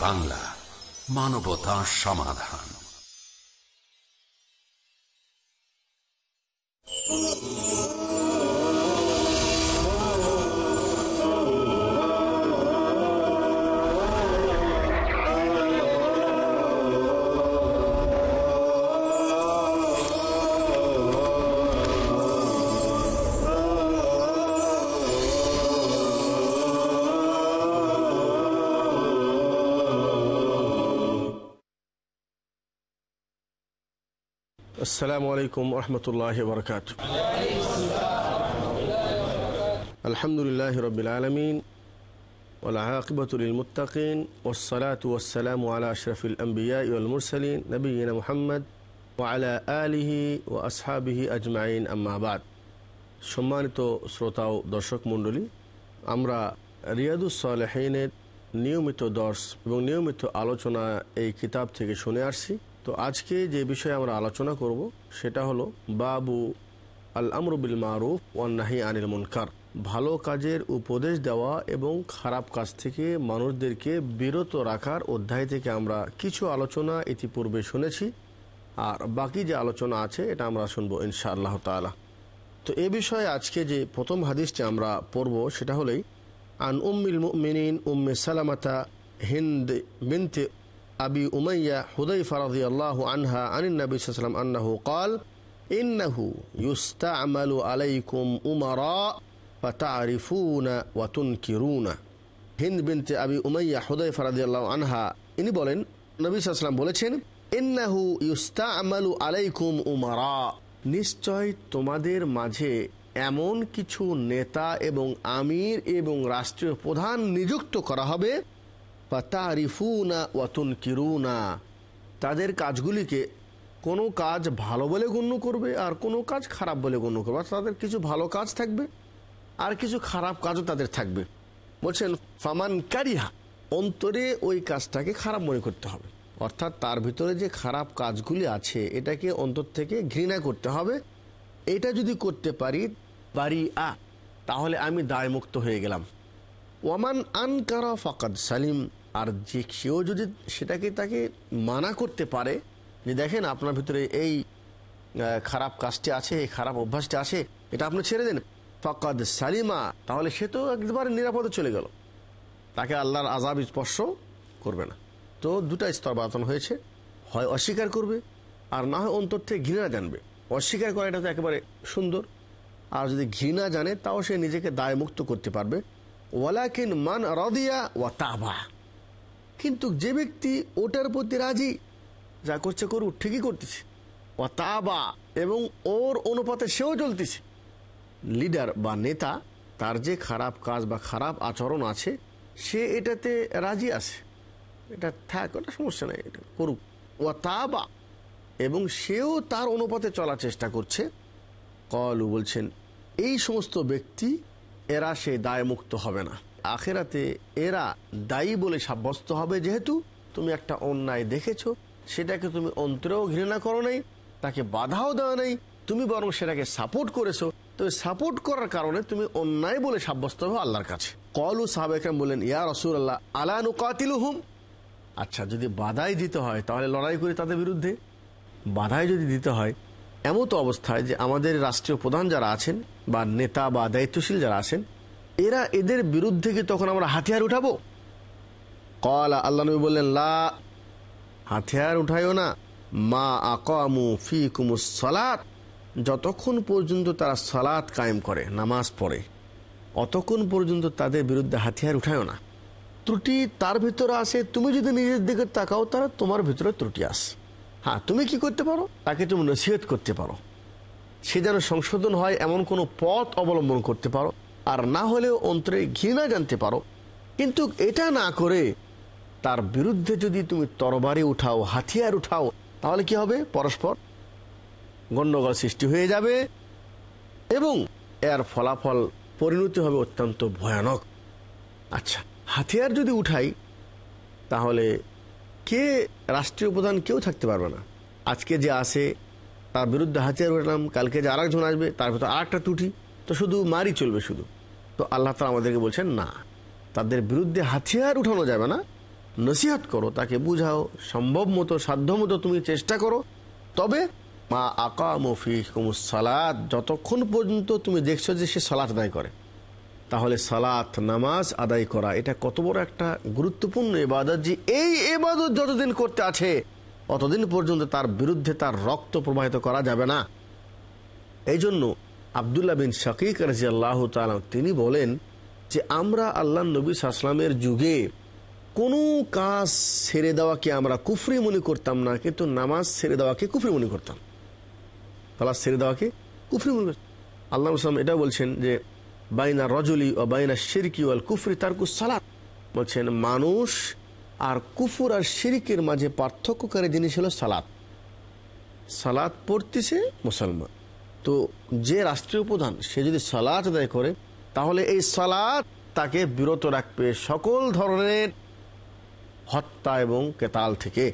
বাংলা মানবতা সমাধান। السلام عليكم ورحمة الله وبركاته الحمد لله رب العالمين والعاقبة للمتقين والصلاة والسلام على أشرف الأنبياء والمرسلين نبينا محمد وعلى آله وأصحابه أجمعين أما بعد সম্মানিত শ্রোতা ও দর্শক মণ্ডলী আমরা রিয়াদুস সালেহিনের নিয়মিত দর্শ এবং নিয়মিত আলোচনা এই কিতাব থেকে শুনে আসছি তো আজকে যে বিষয়ে আমরা আলোচনা করব, সেটা হলো বাবু আল আমরুবিল মারুফ ওয়ান্নাহি আনিল মুনকার। ভালো কাজের উপদেশ দেওয়া এবং খারাপ কাজ থেকে মানুষদেরকে বিরত রাখার অধ্যায় থেকে আমরা কিছু আলোচনা ইতিপূর্বে শুনেছি, আর বাকি যে আলোচনা আছে, এটা আমরা শুনব ইনশা আল্লাহ তালা তো এ বিষয়ে আজকে যে প্রথম হাদিসটি আমরা পড়ব, সেটা হলেই, আন উম্মিল মিনিন উম্মে সালামাতা হিন্দ বিনতে আবি উমাইয়া হুদৈ ফরাদি আল্লাহ আনহা আনিন নবী সাল্লাম আন্নাহু কল, ইন্নাহু ইউস্তা আমালু আলাইকুম উমার তারিফুনা ওয়াতুন কিরুনা হিন্দ বিনতে আবি উমাইয়া হুদৈ ফরাদি আল্লাহ আনহা, ইনি বলেন, নবী সাল্লাম বলেছেন, ইন্নাহু ইউস্তা আমালু আলাইকুম উমারা। নিশ্চয় তোমাদের মাঝে এমন কিছু নেতা এবং আমির এবং রাষ্ট্রীয় প্রধান নিযুক্ত করা হবে তারিফুনা ওয়াতুন কিরুনা তাদের কাজগুলিকে কোনো কাজ ভালো বলে গণ্য করবে আর কোনো কাজ খারাপ বলে গণ্য করবে। তাদের কিছু ভালো কাজ থাকবে আর কিছু খারাপ কাজও তাদের থাকবে। বলছেন, ফামান কারিহা অন্তরে ওই কাজটাকে খারাপ মনে করতে হবে। অর্থাৎ তার ভিতরে যে খারাপ কাজগুলি আছে, এটাকে অন্তর থেকে ঘৃণা করতে হবে। এটা যদি করতে পারি বাড়ি আ তাহলে আমি দায়মুক্ত হয়ে গেলাম। ওয়ামান আনকারা ফাকাদ সালিম, আর যে কেউ যদি সেটাকে তাকে মানা করতে পারে, যে দেখেন আপনার ভিতরে এই খারাপ কাজটি আছে, এই খারাপ অভ্যাসটি আছে, এটা আপনি ছেড়ে দেন। ফাকাদ সালিমা, তাহলে সে তো একবারে নিরাপদে চলে গেল। তাকে আল্লাহর আজাব স্পর্শ করবে না। তো দুটা স্তর বাতন হয়েছে। হয় অস্বীকার করবে, আর না হয় অন্তর থেকে ঘৃণা জানবে। অস্বীকার করা এটা তো একেবারে সুন্দর। আর যদি ঘৃণা জানে, তাও সে নিজেকে দায় মুক্ত করতে পারবে। ওয়ালাকিন মান রদিয়া ওয়া তাবা। কিন্তু যে ব্যক্তি ওটার প্রতি রাজি, যা করছে করুক, ঠিকই করতেছে। ও তাবা, এবং ওর অনুপাতে সেও চলতেছে। লিডার বা নেতা, তার যে খারাপ কাজ বা খারাপ আচরণ আছে, সে এটাতে রাজি আছে। এটা থাক, ওটা সমস্যা নেই, এটা করুক। ও তাবা, এবং সেও তার অনুপাতে চলার চেষ্টা করছে। কলু বলছেন, এই সমস্ত ব্যক্তি এরা সে দায়মুক্ত হবে না। আখেরাতে এরা দায়ী বলে সাব্যস্ত হবে, যেহেতু তুমি একটা অন্যায় দেখেছ, সেটাকে তুমি অন্তরেও ঘৃণা করো নাই, তাকে বাধাও দেওয়া নেই, তুমি বরং সেটাকে সাপোর্ট করেছ। তো সাপোর্ট করার কারণে তুমি অন্যায় বলে সাব্যস্ত হবে আল্লাহর কাছে। কলু সাহাবেকরাম বললেন, ইয়া রসুল আল্লাহ আলা নুকাতিল হুম আচ্ছা যদি বাধাই দিতে হয়, তাহলে লড়াই করি তাদের বিরুদ্ধে? বাধাই যদি দিতে হয় এমন তো অবস্থায় যে আমাদের রাষ্ট্রীয় প্রধান যারা আছেন বা নেতা বা দায়িত্বশীল যারা আছেন, এরা এদের বিরুদ্ধে কি তখন আমরা হাতিয়ার উঠাবো? কলা আল্লাহ নবী বললেন, লা, হাতিয়ার উঠাইও না। মা আকামু ফি কুমুস সালাত। যতক্ষণ পর্যন্ত তারা সালাত কায়েম করে, নামাজ পড়ে, অতক্ষণ পর্যন্ত তাদের বিরুদ্ধে হাতিয়ার উঠায়ও না। ত্রুটি তার ভিতরে আসে, তুমি যদি নিজের দিকে তাকাও, তাহলে তোমার ভিতরে ত্রুটি আসে হ্যাঁ তুমি কি করতে পারো? তাকে তুমি নসিহত করতে পারো। সে যেন সংশোধন হয়, এমন কোনো পথ অবলম্বন করতে পারো। আর না হলেও অন্তরে ঘৃণা জানতে পারো। কিন্তু এটা না করে তার বিরুদ্ধে যদি তুমি তরবারি উঠাও, হাতিয়ার উঠাও, তাহলে কি হবে? পরস্পর গণ্ডগোল সৃষ্টি হয়ে যাবে এবং এর ফলাফল পরিণতি হবে অত্যন্ত ভয়ানক। আচ্ছা হাতিয়ার যদি উঠাই, তাহলে কে রাষ্ট্রীয় প্রধান কেউ থাকতে পারবে না। আজকে যে আসে, তার বিরুদ্ধে হাতিয়ার উঠলাম কালকে যে আরেকজন আসবে, তার ভিতরে আর একটা ত্রুটি, তো শুধু মারি চলবে শুধু। তো আল্লাহ তালা আমাদেরকে বলছেন, না, তাদের বিরুদ্ধে হাতিয়ার উঠানো যাবে না। নসিহত করো, তাকে বুঝাও, সম্ভব মতো, সাধ্য মতো তুমি চেষ্টা করো। তবে মা আকা মফি সালাদ যতক্ষণ পর্যন্ত তুমি দেখছ যে সে সালাত আদায় করে তাহলে সালাত, নামাজ আদায় করা, এটা কত বড় একটা গুরুত্বপূর্ণ এবাদত যে এই এবাদত যতদিন করতে আছে, অতদিন পর্যন্ত তার বিরুদ্ধে তার রক্ত প্রবাহিত করা যাবে না। এই জন্য আবদুল্লাহ বিন শাকিক রাজি আল্লাহ তিনি বলেন যে আমরা আল্লাহ নবী সাসলামের যুগে কোনো কাজ ছেড়ে দেওয়াকে আমরা কুফরি মনে করতাম না, কিন্তু নামাজ ছেড়ে দেওয়াকে কুফরি মনে করতাম। তালাশ ছেড়ে দেওয়াকে কুফরি মনে করতাম। আল্লাহ সালাম এটা বলছেন যে বাইনা রজলি ও বাইনা শিরকি ওয়াল কুফরি তার সালাত। বলছেন, মানুষ আর কুফুর আর শিরিকের মাঝে পার্থক্যকারী জিনিস হলো সালাত। সালাত পড়তেছে মুসলমান। তো যে রাষ্ট্রীয় প্রধান, সে যদি সালাত আদায় করে, তাহলে এই সালাত তাকে বিরত রাখবে সকল ধরনের হত্যা এবং কেতাল থেকে।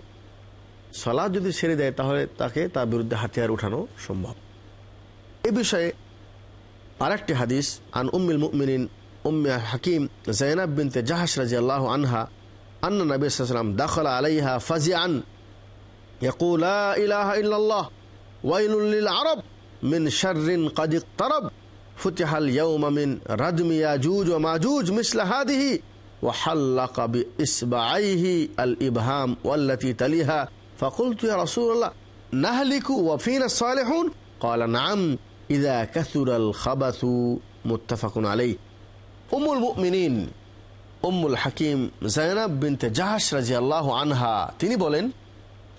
সালাদ যদি ছেড়ে দেয়, তাহলে তাকে তার বিরুদ্ধে হাতিয়ার উঠানো সম্ভব। এ বিষয়ে আরেকটি হাদিস আন উম্মিল মুমিনিন উম্মে হাকিম জাইনাব বিনতে জাহাস রাজি আল্লাহ আনহা أن النبي صلى الله عليه وسلم دخل عليها فزعا يقول لا إله إلا الله ويل للعرب من شر قد اقترب فتح اليوم من ردم ياجوج وماجوج مثل هذه وحلق بإصبعيه الإبهام والتي تليها فقلت يا رسول الله نهلك وفينا الصالحون قال نعم ইদা কাসুরাল খাবাসু মুত্তাফাকুন আলাই উমুল মুমিনিন উম্মুল হাকিম জায়নাব বিনতে জাহাস রাজি আল্লাহ আনহা, তিনি বলেন,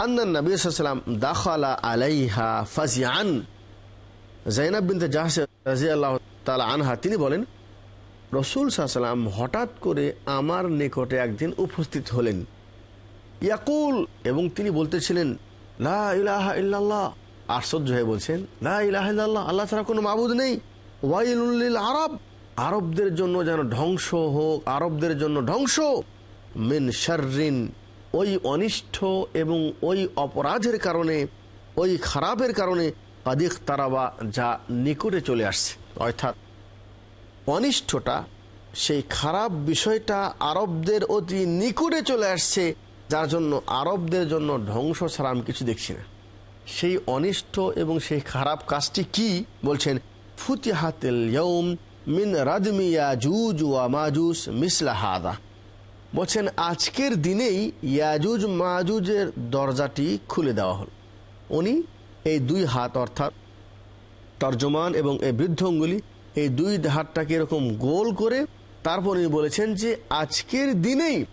আন্নান নবীলাম দাখালা আলাইহা ফাজিয়ান জাইনাব বিনতে জাহাস রাজি আল্লাহ তালা আনহা, তিনি বলেন, রসুল সাহসাল্লাম হঠাৎ করে আমার নিকটে একদিন উপস্থিত হলেন। ইয়াকুল, এবং তিনি বলতেছিলেন, লা ইলাহা ইল্লাল্লাহ। আশ্চর্য হয়ে বলছেন ইলাহা ইল্লাল্লাহ, আল্লাহ ছাড়া কোনো মাবুদ নেই। ওয়াইলুল্লিল আরব। আরবদের জন্য যেন ধ্বংস হোক, আরবদের জন্য ধ্বংস। মিন শার্রিন, ওই অনিষ্ঠ এবং ওই অপরাধের কারণে, ওই খারাপের কারণে আদিক তারাবা যা নিকটে চলে আসছে। অর্থাৎ অনিষ্টটা, সেই খারাপ বিষয়টা আরবদের অতি নিকটে চলে আসছে, যার জন্য আরবদের জন্য ধ্বংস ছাড়া আমি কিছু দেখছি না। সেই অনিষ্ট এবং সেই খারাপ কাজটি কি? বলছেন, ফুতিহাতেল মিন রাদমি ইয়াজুজ ওয়া মাজুস মিসলা হাদা। বলছেন, আজকের দিনেই ইয়াজুজ মাজুজের দরজাটি খুলে দেওয়া হল। উনি এই দুই হাত অর্থাৎ তর্জমান এবং এই বৃদ্ধ অঙ্গুলি এই দুই হাতটাকে এরকম গোল করে তারপর উনি বলেছেন যে, আজকের দিনেই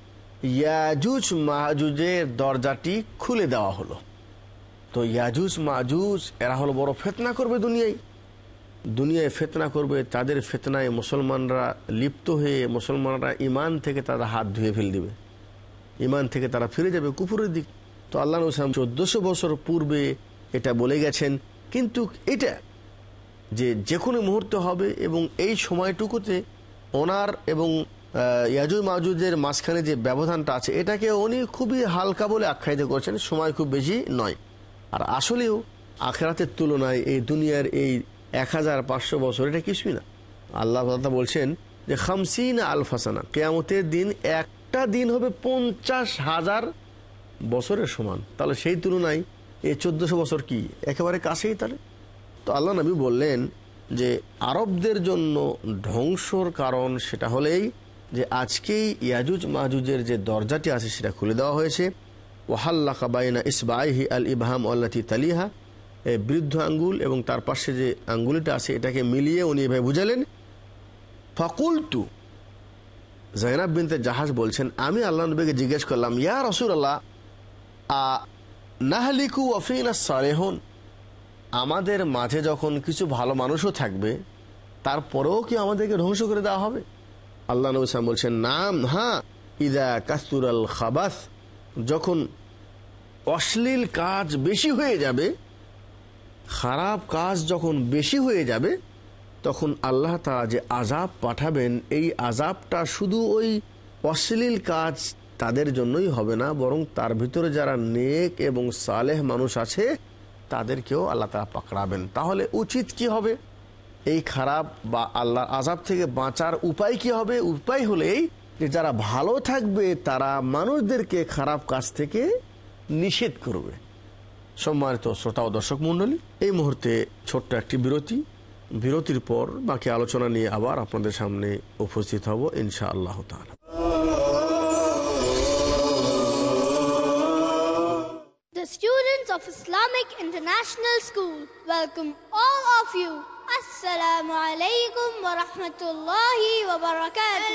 ইয়াজুজ মাহাজুজের দরজাটি খুলে দেওয়া হলো। তো ইয়াজুজ, মাজুজ, এরা হলো বড় ফেতনা করবে দুনিয়ায়। দুনিয়ায় ফেতনা করবে, তাদের ফেতনায় মুসলমানরা লিপ্ত হয়ে মুসলমানরা ইমান থেকে তারা হাত ধুয়ে ফেল দিবে। ইমান থেকে তারা ফিরে যাবে কুপুরের দিক। তো আল্লাহ ইসলাম চোদ্দশো বছর পূর্বে এটা বলে গেছেন, কিন্তু এটা যে যে কোনো মুহূর্তে হবে এবং এই সময়টুকুতে ওনার এবং ইয়াজুজ মাহুজের মাঝখানে যে ব্যবধানটা আছে, এটাকে উনি খুবই হালকা বলে আখ্যায়িত করছেন, সময় খুব বেশি নয়। আর আসলেও আখেরাতের তুলনায় এই দুনিয়ার এই এক হাজার পাঁচশো বছর এটা কিছুই না। আল্লাহ বলছেন যে, খামসিন আলফাসানা, কেয়ামতের দিন একটা দিন হবে পঞ্চাশ হাজার বছরের সমান। তাহলে সেই তুলনায় এই চোদ্দশো বছর কি একেবারে কাছেই তাহলে? তো আল্লাহ নবী বললেন যে, আরবদের জন্য ধ্বংসর কারণ সেটা হলেই যে, আজকেই ইয়াজুজ মাহুজের যে দরজাটি আছে সেটা খুলে দেওয়া হয়েছে। ওয়াহাল্লা কাবাইনা ইসবাইহি আল ইবহাম আল্লাতি তালিহা। এই বৃদ্ধ আঙ্গুল এবং তার পাশে যে আঙ্গুলিটা আছে, এটাকে মিলিয়ে উনি এভাবে বুঝালেন। ফকুলতু, জাইনাব বিনতে জাহাজ বলছেন, আমি আল্লাহ নবীকে জিজ্ঞেস করলাম, ইয়া রসুল আল্লাহ নাহলিকু ওয়ফিনা সালেহন? আমাদের মাঝে যখন কিছু ভালো মানুষও থাকবে, তারপরেও কি আমাদেরকে ধ্বংস করে দেওয়া হবে? আল্লাহ নবী সালাম বলছেন, নাম হ্যাঁ ইদা কাস্তুর আল খাবাস। যখন অশ্লীল কাজ বেশি হয়ে যাবে, খারাপ কাজ যখন বেশি হয়ে যাবে, তখন আল্লাহ তারা যে আজাব পাঠাবেন, এই আজাবটা শুধু ওই অশ্লীল কাজ তাদের জন্যই হবে না, বরং তার ভিতরে যারা নেক এবং সালেহ মানুষ আছে, তাদেরকেও আল্লাহ তারা পাকড়াবেন। তাহলে উচিত কি হবে? এই খারাপ বা আল্লাহ আজাব থেকে বাঁচার উপায় কি হবে? উপায় হলেই যে যারা ভালো থাকবে, তারা মানুষদেরকে খারাপ কাজ থেকে নিষেধ করবে সম্মানিত শ্রোতা ও দর্শক মণ্ডলী এই মুহূর্তে ছোট্ট একটি বিরতি বিরতির পর বাকি আলোচনা নিয়ে আবার আপনাদের সামনে উপস্থিত হব ইনশা আল্লাহ তাআলা The students of Islamic International School welcome all of you. Assalamu alaikum wa rahmatullahi wa barakatuh.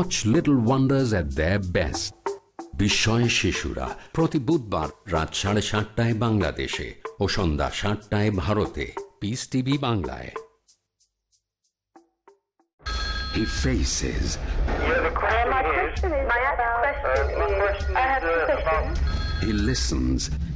watch little wonders at the best বিস্ময় শিশুরা প্রতি বুধবার রাত সাড়ে সাতটায় বাংলাদেশে ও সন্ধ্যা সাতটায় ভারতে। পিস টিভি বাংলায়। He faces, My question is, my question is, I have two questions. he listens,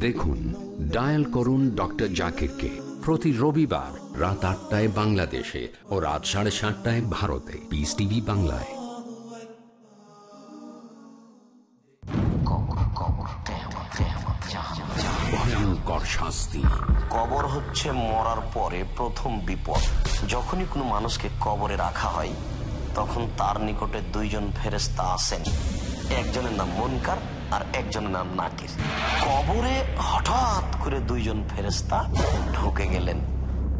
দেখুন ডায়াল করুন ডক্টর জাকিরকে প্রতি রবিবার রাত আটটায় বাংলাদেশে ও রাত সাড়ে সাতটায় ভারতে। পিস টিভি বাংলায়। ভয়ঙ্কর শাস্তি। কবর হচ্ছে মরার পরে প্রথম বিপদ। যখনই কোনো মানুষকে কবরে রাখা হয় তখন তার নিকটে দুইজন ফেরেস্তা আসেন। একজনের নাম মনকার আর একজনের নাম নাকির। কবরে হঠাৎ করে দুইজন ফেরেস্তা ঢুকে গেলেন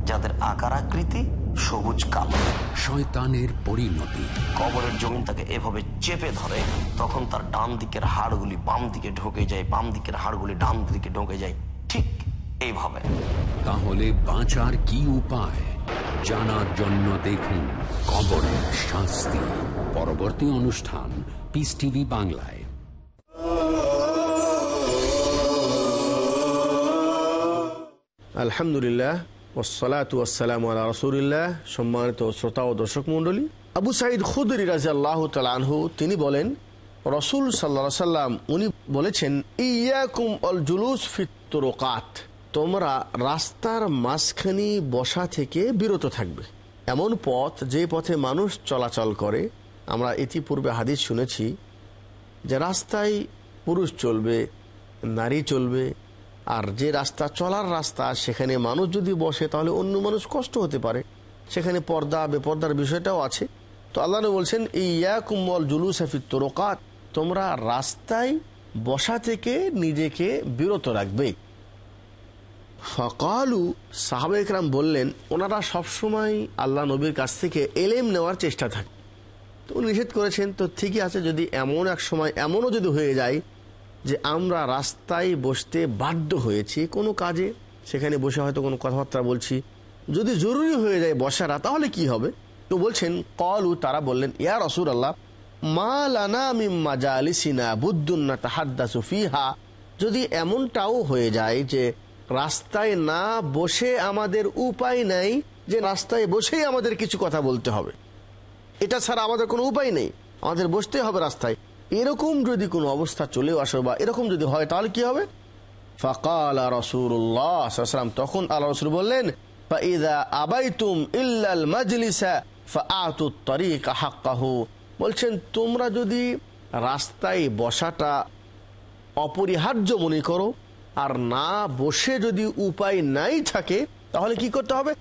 যাদের আকার আকৃতি সবুজ কালো। শয়তানের পরিণতি। কবরের জমিন তাকে এভাবে চেপে ধরে তখন তার ডান দিকের হাড়গুলি বাম দিকে ঢুকে যায় বাম দিকের হাড়গুলি ডান দিকে ঢুকে যায়। ঠিক এইভাবে। তাহলে বাঁচার কি উপায়? জানার জন্য দেখুন কবরের শাস্তি। পরবর্তী অনুষ্ঠান পিস টিভি বাংলায়। আলহামদুলিল্লাহ ওসালাত ওয়াসালাম আল্লাহ রসুলিল্লাহ। সম্মানিত শ্রোতা ও দর্শক মণ্ডলী, আবু সাইদ খুদরি রাজি আল্লাহ তালহু তিনি বলেন, রসুল সাল্লা সাল্লাম উনি বলেছেন, ইয়াকুম অল জুলুস ফিতরোকাত তোমরা রাস্তার মাঝখানি বসা থেকে বিরত থাকবে। এমন পথ, যে পথে মানুষ চলাচল করে। আমরা ইতিপূর্বে হাদিস শুনেছি যে রাস্তায় পুরুষ চলবে, নারী চলবে আর যে রাস্তা চলার রাস্তা, সেখানে মানুষ যদি বসে, তাহলে অন্য মানুষ কষ্ট হতে পারে। সেখানে পর্দা, বেপর্দার বিষয়টাও আছে। তো আল্লাহ বলছেন ইয়া কুম্বল জুলু হাফিদ তোরকাত। তোমরা রাস্তায় বসা থেকে নিজেকে বিরত রাখবে। ফকালু সাহাবা ইকরাম বললেন, ওনারা সবসময় আল্লাহ নবীর কাছ থেকে এলেম নেওয়ার চেষ্টা থাকে। তো নিষেধ করেছেন, তো ঠিকই আছে, যদি এমন এক সময় এমনও যদি হয়ে যায় যে আমরা রাস্তায় বসতে বাধ্য হয়েছি, কোনো কাজে, সেখানে বসে হয়তো কোনো কথাবার্তা বলছি। যদি জরুরি হয়ে যায় বসারা তাহলে কি হবে? তো বলছেন, কলু, তারা বললেন, ইয়া রসুর আল্লাহ মা লানা বুদ্দুন্না তাহাদ্দা সুফিহা যদি এমনটাও হয়ে যায় যে রাস্তায় না বসে আমাদের উপায় নাই, যে রাস্তায় বসেই আমাদের কিছু কথা বলতে হবে। এটা ছাড়া আমাদের কোনো উপায় নেই। আমাদের বসতে হবে রাস্তায়। এরকম যদি কোনো অবস্থা চলেও আসে বা এরকম যদি হয়, তাহলে কি হবে? ফাকাল রসুল্লাহ তখন আল্লাহ রসুল বললেন আবাইতুম ইল্লাল বলছেন, তোমরা যদি রাস্তায় বসাটা অপরিহার্য মনে করো, আর না বসে যদি উপায় নাই থাকে, তাহলে কি করতে হবে?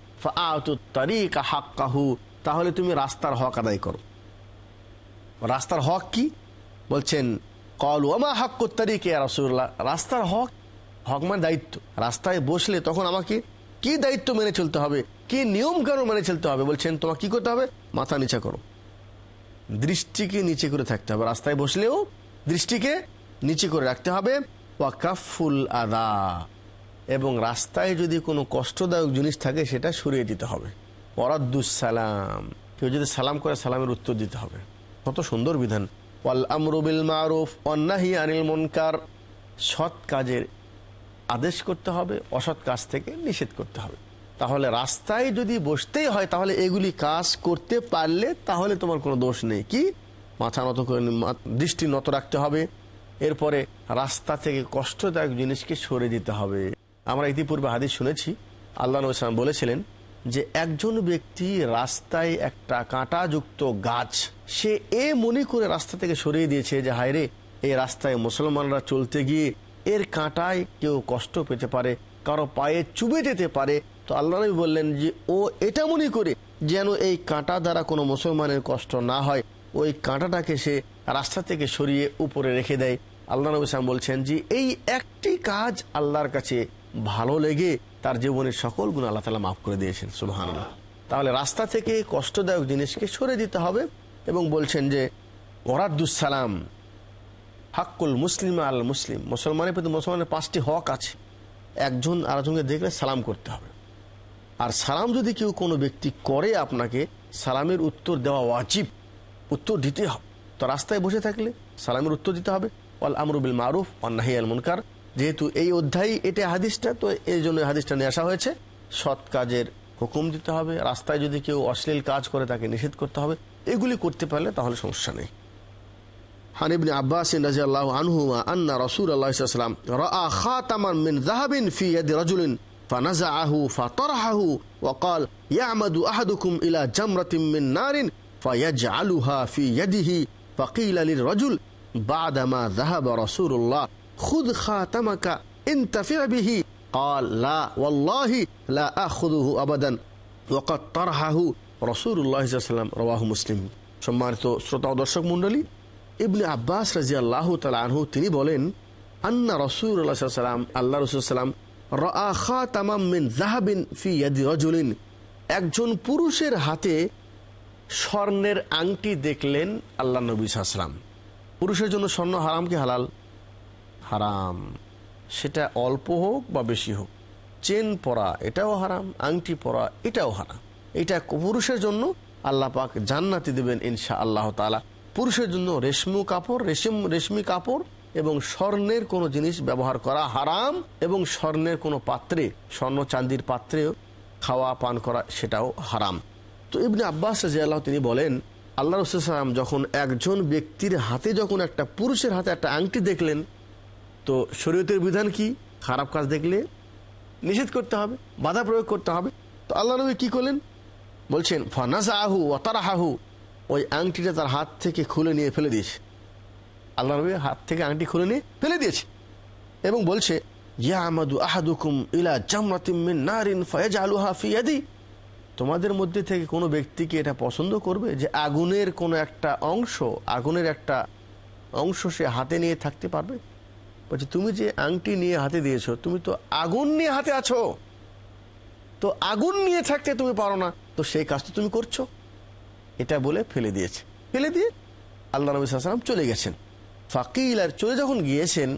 তাহলে তুমি রাস্তার হক আদায় করো। রাস্তার হক কি? বলছেন, কল, ওমা হাক্ক তারিকে রসুল্লাহ রাস্তার হক হক মানে দায়িত্ব। রাস্তায় বসলে তখন আমাকে কি দায়িত্ব মেনে চলতে হবে? কি নিয়ম কানুন মেনে চলতে হবে? বলছেন, তোমাকে কি করতে হবে? মাথা নিচা করো। দৃষ্টিকে নিচে করে থাকতে হবে। রাস্তায় বসলেও দৃষ্টিকে নিচে করে রাখতে হবে। ওয়াকাফুল আদা। এবং রাস্তায় যদি কোনো কষ্টদায়ক জিনিস থাকে, সেটা সরিয়ে দিতে হবে। সালাম। কেউ যদি সালাম করে, সালামের উত্তর দিতে হবে। কত সুন্দর বিধান। মারুফ, অন্নাহি আনিল সৎ কাজের আদেশ করতে হবে, অসৎ কাজ থেকে নিষেধ করতে হবে। তাহলে রাস্তায় যদি বসতেই হয়, তাহলে এগুলি কাজ করতে পারলে তাহলে তোমার কোনো দোষ নেই। কি? মাথা নত করে দৃষ্টি নত রাখতে হবে। এরপরে রাস্তা থেকে কষ্টদায়ক জিনিসকে সরে দিতে হবে। আমরা ইতিপূর্বে হাদিস শুনেছি, আল্লাহ নবীলাম বলেছিলেন যে একজন ব্যক্তি রাস্তায় একটা কাঁটাযুক্ত গাছ, সে এ মনে করে রাস্তা থেকে সরিয়ে দিয়েছে যে হায়রে এই রাস্তায় মুসলমানরা চলতে গিয়ে এর কাঁটায় কেউ কষ্ট পেতে পারে, কারও পায়ে চুবে যেতে পারে। তো আল্লাহ নবী বললেন যে, ও এটা মনে করে যেন এই কাঁটা দ্বারা কোনো মুসলমানের কষ্ট না হয়। ওই কাঁটাটাকে সে রাস্তা থেকে সরিয়ে উপরে রেখে দেয়। আল্লাহ নবী সালাম বলছেন যে, এই একটি কাজ আল্লাহর কাছে ভালো লেগে তার জীবনের সকল গুণ আল্লাহ তালা মাফ করে দিয়েছেন সুবাহান তাহলে রাস্তা থেকে কষ্টদায়ক জিনিসকে সরে দিতে হবে এবং বলছেন যে ওরাদুসালাম হাক্কুল মুসলিম আল মুসলিম। মুসলমানের প্রতি মুসলমানের পাঁচটি হক আছে। একজন আরেকজনকে দেখলে সালাম করতে হবে। আর সালাম যদি কেউ কোনো ব্যক্তি করে আপনাকে, সালামের উত্তর দেওয়া ওয়াজিব। উত্তর দিতে হবে তো রাস্তায় বসে থাকলে সালামের উত্তর দিতে হবে। অল আমরুবিল মারুফ অন্নাহি আল মুনকার। যেহেতু এই অধ্যায় এটা হাদিসটা তো এই জন্য হাদিসটা নিয়ে আসা হয়েছে সৎ কাজের হুকুম দিতে হবে রাস্তায় যদি কেউ অশ্লীল কাজ করে তাকে নিষেধ করতে হবে এগুলি করতে পারলে তাহলে সমস্যা নেই عن ابن عباس رضي الله عنهما أن رسول الله صلى الله عليه وسلم رأى خاتما من ذهب في يد رجل فنزعه فطرحه وقال يعمد أحدكم إلى جمرة من نار فيجعلها في يده فقيل للرجل بعدما ذهب رسول الله خذ خاتمك انتفع به قال لا والله لا أخذه أبدا وقد طرحه رسول الله صلى الله عليه وسلم رواه مسلم সম্মানিত শ্রোতা ও দর্শক মন্ডলী ইবনে আব্বাস রাজি আল্লাহ আনহু তিনি বলেন আন্না রসুল্লাহ সাল্লাম আল্লাহ রসুল সাল্লাম রা তামাম মিন জাহাবিন ফি ইয়াদি রজুলিন একজন পুরুষের হাতে স্বর্ণের আংটি দেখলেন আল্লাহ নবী সাল্লাম পুরুষের জন্য স্বর্ণ হারাম কি হালাল হারাম। সেটা অল্প হোক বা বেশি হোক, চেন পরা এটাও হারাম, আংটি পরা এটাও হারাম। এটা পুরুষের জন্য আল্লাহ পাক জান্নাতি দেবেন ইনশা আল্লাহ তালা পুরুষের জন্য রেশমু কাপড়, রেশম, রেশমি কাপড় এবং স্বর্ণের কোনো জিনিস ব্যবহার করা হারাম এবং স্বর্ণের কোনো পাত্রে, স্বর্ণ চান্দির পাত্রে খাওয়া, পান করা সেটাও হারাম। তো ইবনে আব্বাস রাজিয়াল্লাহ তিনি বলেন, আল্লাহ রসুলাম যখন একজন ব্যক্তির হাতে, যখন একটা পুরুষের হাতে একটা আংটি দেখলেন তো শরীয়তের বিধান কি? খারাপ কাজ দেখলে নিষেধ করতে হবে, বাধা প্রয়োগ করতে হবে। তো আল্লাহ নবী কি করলেন? বলছেন ফানাজা আহু অতারাহাহু ওই আংটিটা তার হাত থেকে খুলে নিয়ে ফেলে দিয়েছে। আল্লাহ নবী হাত থেকে আংটি খুলে নিয়ে ফেলে দিয়েছে এবং বলছে ইয়া আমাদু আহাদুকুম ইলা জামরাতিমিন ফয়েজ আলুহা ফিয়াদি তোমাদের মধ্যে থেকে কোনো ব্যক্তিকে এটা পছন্দ করবে? যে আগুনের কোনো একটা অংশ, আগুনের একটা অংশ সে হাতে নিয়ে থাকতে পারবে? বলছে, তুমি যে আংটি নিয়ে হাতে দিয়েছ, তুমি তো আগুন নিয়ে হাতে আছো। তো আগুন নিয়ে থাকতে তুমি পারো না। তো সেই কাজটা তুমি করছ। এটা বলে ফেলে দিয়েছে। ফেলে দিয়ে আল্লাহ নবী সাল্লাম চলে গেছেন। ফাকিল আর চলে যখন গিয়েছেন,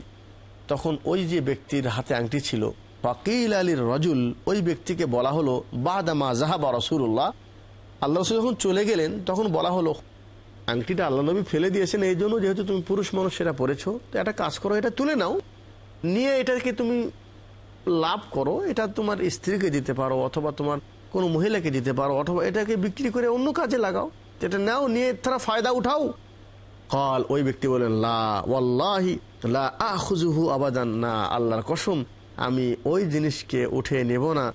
তখন ওই যে ব্যক্তির হাতে আংটি ছিল, ফাকিল আলীর রজুল, ওই ব্যক্তিকে বলা হলো বাদামা জাহাবা রসুল্লাহ আল্লাহ রসুল যখন চলে গেলেন, তখন বলা হলো আংটিটা আল্লাহ নবী ফেলে দিয়েছেন, এই জন্য যেহেতু তুমি পুরুষ মানুষ সেটা পড়েছো তো একটা কাজ করো, এটা তুলে নাও। নিয়ে এটাকে তুমি লাভ করো, এটা তোমার স্ত্রীকে দিতে পারো, অথবা তোমার কোনো মহিলাকে দিতে পারো, অথবা এটাকে বিক্রি করে অন্য কাজে লাগাও। এটা নাও, নিয়ে তারা ফায়দা উঠাও। কল ওই ব্যক্তি বলেন লাহি লাহুজুহু আবাদান। না, আল্লাহর কসম, আমি ওই জিনিসকে উঠে নেব না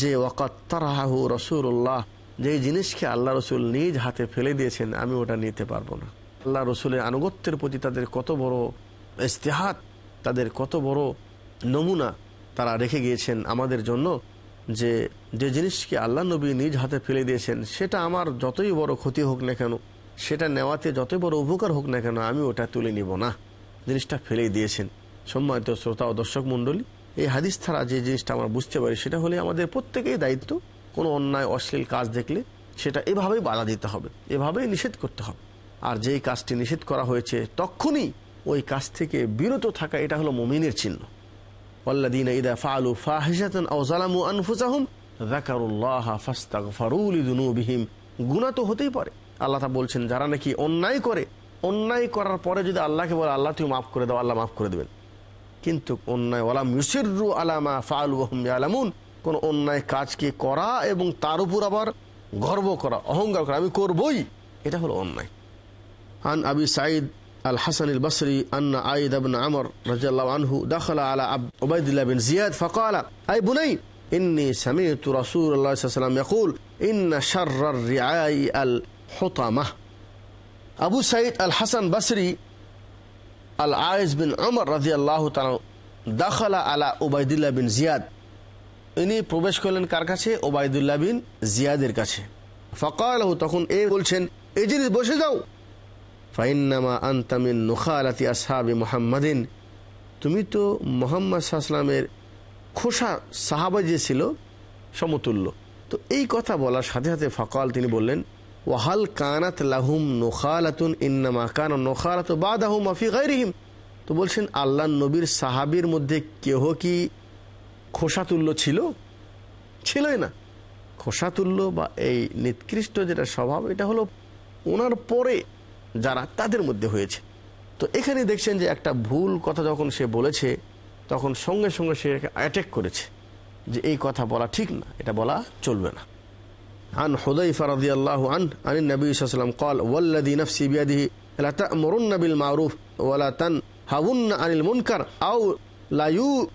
যে ওয়াকাত্তারাহু রসুল্লাহ যে জিনিসকে আল্লাহ রসুল নিজ হাতে ফেলে দিয়েছেন, আমি ওটা নিতে পারব না। আল্লাহ রসুলের আনুগত্যের প্রতি তাদের কত বড় ইস্তেহাত তাদের কত বড় নমুনা তারা রেখে গিয়েছেন আমাদের জন্য যে যে জিনিসকে আল্লাহ নবী নিজ হাতে ফেলে দিয়েছেন, সেটা আমার যতই বড় ক্ষতি হোক না কেন, সেটা নেওয়াতে যতই বড় উপকার হোক না কেন, আমি ওটা তুলে নিব না। জিনিসটা ফেলেই দিয়েছেন। সম্মানিত শ্রোতা ও দর্শক মণ্ডলী, এই হাদিস ছাড়া যে জিনিসটা আমরা বুঝতে পারি, সেটা হলে আমাদের প্রত্যেকেই দায়িত্ব কোনো অন্যায় অশ্লীল কাজ দেখলে সেটা এভাবেই বাধা দিতে হবে এভাবেই নিষেধ করতে হবে আর যেই কাজটি নিষেধ করা হয়েছে তখনই ওই কাজ থেকে বিরত থাকা এটা হলো মমিনের চিহ্ন والذين إذا فعلوا فاحشة أو ظلموا أنفسهم ذكروا الله فاستغفروا لذنوبهم গুনাহ তো হতেই পারে আল্লাহ তা বলছেন যারা নাকি অন্যায় করে অন্যায় করার পরে যদি আল্লাহকে বলে আল্লাহ তুমি মাফ করে দাও আল্লাহ মাফ করে দেবেন কিন্তু অন্যায় ওয়ালাম ইউসিরু আলামা ফালু ওহম ইয়ালামুন কোনো অন্যায় কাজকে করা এবং তার উপর আবার গর্ব করা, অহংকার করা, আমি করবই, এটা হলো অন্যায়। আন আবি সাইদ আল হাসান আল বসরি আন্না আইদ আবন আমর রাজাল্লাহ আনহু দাখলা আলা আব ওবায়দুল্লাহ বিন জিয়াদ ফকালা, আই বুনাই, ইন্নি সামিত রাসুল আল্লাহ সাল্লাম ইয়াকুল, ইন্না শার্রার রিআই আল হতামাহ আবু সাইদ আল হাসান বসরি আল আয়েজ বিন আমর রাজিয়াল্লাহ তালা দাখলা আলা ওবায়দুল্লাহ বিন জিয়াদ ইনি প্রবেশ করলেন কার কাছে? ওবায়দুল্লাহ বিন জিয়াদের কাছে। ফকাল তখন এ বলছেন এই জিনিস বসে যাও। ফাইন্নামা আন্তামিন নুখালাতি আসহাবি মোহাম্মদিন। তুমি তো মোহাম্মদ সাহসালামের খোসা সাহাবা যে ছিল, সমতুল্য। তো এই কথা বলার সাথে সাথে ফকাল তিনি বললেন, ওয়াহাল কানাত লাহুম নোখালাতুন, ইন্নামা কান নোখালাত বাদাহুম আফি গাইরিহিম তো বলছেন আল্লাহ নবীর সাহাবির মধ্যে কেহ কি খোসাতুল্য ছিল ছিলই না খোসাতুল্য বা এই নিকৃষ্ট যেটা স্বভাব এটা হলো ওনার পরে যারা তাদের মধ্যে হয়েছে তো এখানে দেখছেন যে একটা ভুল কথা যখন সে বলেছে তখন সঙ্গে সঙ্গে সে অ্যাটেক করেছে যে এই কথা বলা ঠিক না এটা বলা চলবে না عن حذيفة رضي الله عنه عن النبي صلى الله عليه وسلم قال والذي نفسي بيده لا تأمرن بالمعروف ولا تنهون عن المنكر أو لا يوشكن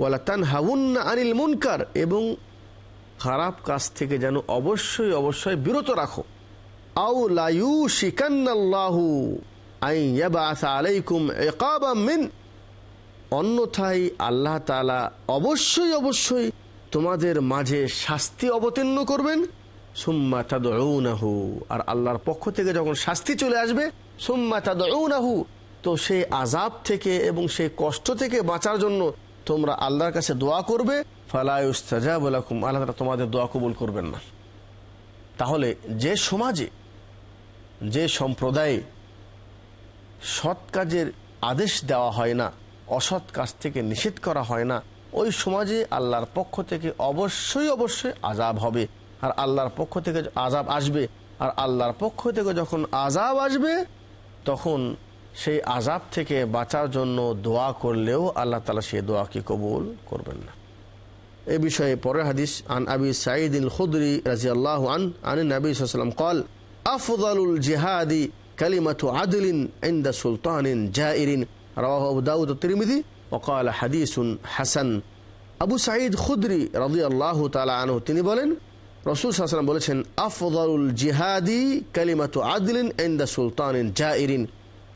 ওয়ালা তান হাউন্না আনিল মুনকার, এবং খারাপ কাজ থেকে যেন অবশ্যই অবশ্যই বিরত রাখো। আউ লাইউ শিকান্নাল্লাহু আলাইকুম মিন, অন্যথায় আল্লাহ অবশ্যই অবশ্যই তোমাদের মাঝে শাস্তি অবতীর্ণ করবেন। সুম্মা তাদউনাহু, আর আল্লাহর পক্ষ থেকে যখন শাস্তি চলে আসবে, সুম্মা তাদউনাহু, তো সেই আজাব থেকে এবং সেই কষ্ট থেকে বাঁচার জন্য তোমরা আল্লাহর কাছে দোয়া করবে ফালাইস্তাজাবুলাকুম আল্লাহ তোমাদের দোয়া কবুল করবেন না। তাহলে যে সমাজে, যে সম্প্রদায়ে সৎ কাজের আদেশ দেওয়া হয় না, অসৎ কাজ থেকে নিষেধ করা হয় না, ওই সমাজে আল্লাহর পক্ষ থেকে অবশ্যই অবশ্যই আজাব হবে। আর আল্লাহর পক্ষ থেকে আজাব আসবে, আর আল্লাহর পক্ষ থেকে যখন আজাব আসবে, তখন সেই আজাব থেকে বাঁচার জন্য দোয়া করলেও আল্লাহ তালা সেই দোয়াকে কবুল করবেন না। এ বিষয়ে পরে হাদিস, আন আবি সাঈদ ইল খুদরি রাজি আল্লাহ আন আন নবী কল, আফদালুল জেহাদি কালিমাথু আদলিন ইন্দা সুলতানিন জাইরিন রাহ দাউদ তিরমিদি ওকাল হাদিসুন হাসান আবু সাঈদ খুদরি রাজি আল্লাহ তালা আনহু তিনি বলেন, রসুল সাল্লাম বলেছেন, আফদালুল জিহাদি কালিমাতু আদলিন ইন্দা সুলতানিন জাইরিন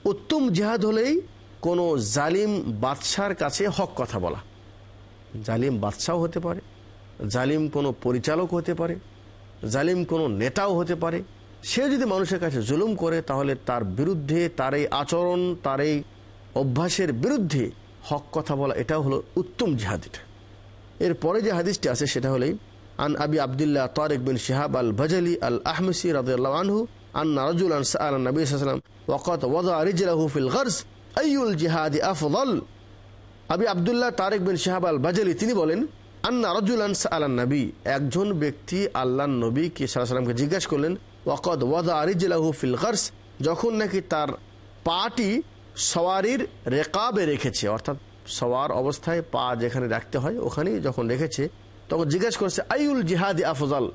উত্তম জেহাদ হলেই কোনো জালিম বাদশার কাছে হক কথা বলা। জালিম বাদশাও হতে পারে, জালিম কোনো পরিচালক হতে পারে, জালিম কোনো নেতাও হতে পারে। সে যদি মানুষের কাছে জুলুম করে, তাহলে তার বিরুদ্ধে, তার এই আচরণ, তার এই অভ্যাসের বিরুদ্ধে হক কথা বলা, এটাও হলো উত্তম জিহাদ এটা। এরপরে যে হাদিসটি আছে, সেটা হলেই, আন আবি আবদুল্লাহ তারেক বিন শিহাব আল ভজলি আল আহমসি আনহু আন্না রাজুলান সাআল নবী সাল্লাল্লাহু ওয়াকাত ওয়াদা রিজলাহু ফিল গরজ, আইয়ুল জিহাদি আফদল? আবি আবদুল্লাহ তারেক বিন শিহাব আল তিনি বলেন, আন্না সাআল নবী। একজন ব্যক্তি আল্লাহর নবীকে ওয়াসাল্লামকে জিজ্ঞাসা করলেন, ওয়াকদ ওয়াদা আরিজলাহু ফিল যখন নাকি তার পাটি সওয়ারির রেকাবে রেখেছে, অর্থাৎ সওয়ার অবস্থায় পা যেখানে রাখতে হয় ওখানেই যখন রেখেছে, তখন জিজ্ঞেস করছে আইউল জিহাদি আফজাল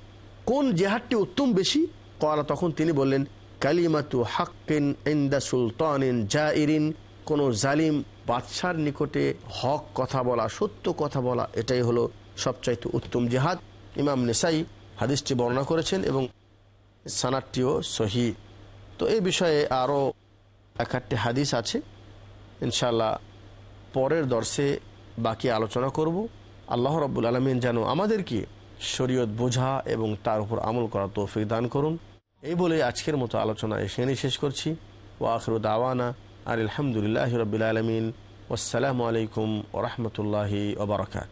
কোন জেহাদটি উত্তম বেশি? করা তখন তিনি বললেন, কালিমাতু হাক্কিন ইন্দা সুলতানিন জাইরিন। কোনো জালিম বাদশার নিকটে হক কথা বলা, সত্য কথা বলা, এটাই হলো সবচাইতে উত্তম জেহাদ। ইমাম নেসাই হাদিসটি বর্ণনা করেছেন এবং সানাদটিও সহি। তো এই বিষয়ে আরও এক একটি হাদিস আছে। ইনশাল্লাহ পরের দর্শে বাকি আলোচনা করব। আল্লাহ রব্বুল আলমিন যেন আমাদেরকে শরীয়ত বোঝা এবং তার উপর আমল করা তৌফিক দান করুন। এই বলে আজকের মতো আলোচনা এখানেই শেষ করছি। ও আখরু দাওয়ানা আর আলহামদুলিল্লাহ রবিল আলমিন। আসসালামু আলাইকুম ওরহমতুল্লাহি ওবরাকাত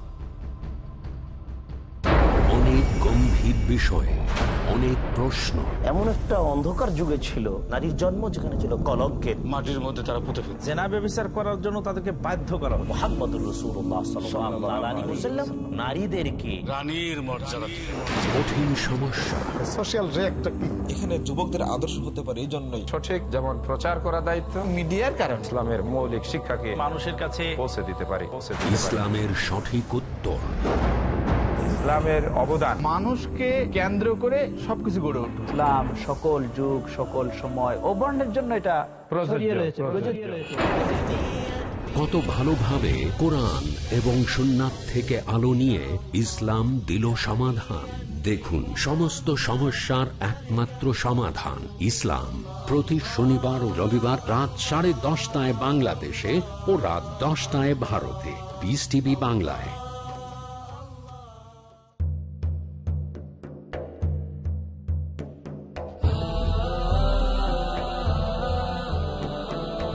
অনেক গম্ভীর বিষয়ে অনেক প্রশ্ন। এমন একটা অন্ধকার যুগে ছিল নারীর জন্ম যেখানে ছিল কলঙ্কের মাটির মধ্যে তারা পুঁতে ফেলছে। জেনা ব্যবচার করার জন্য তাদেরকে বাধ্য করা হলো। মোহাম্মদুর রসুল্লাহ সাল্লাল্লাহু আলাইহি ওয়াসাল্লাম নারীদেরকে রানীর মর্যাদা কঠিন সমস্যা। সোশ্যাল রিয়েক্টটা কি? এখানে যুবকদের আদর্শ হতে পারে এই জন্যই সঠিক যেমন প্রচার করা দায়িত্ব মিডিয়ার কারণে ইসলামের মৌলিক শিক্ষাকে মানুষের কাছে পৌঁছে দিতে পারে পৌঁছে দিতে পারে। ইসলামের সঠিক উত্তর। ইসলামের অবদান। মানুষকে কেন্দ্র করে সবকিছু গড়ে উঠবে ইসলাম সকল যুগ সকল সময় ও বর্ণের জন্য এটা কত ভালোভাবে কোরআন এবং সুন্নাত থেকে আলো নিয়ে ইসলাম দিল সমাধান। দেখুন সমস্ত সমস্যার একমাত্র সমাধান ইসলাম। প্রতি শনিবার ও রবিবার রাত সাড়ে দশটায় বাংলাদেশে ও রাত দশটায় ভারতে। পিস টিভি বাংলায়।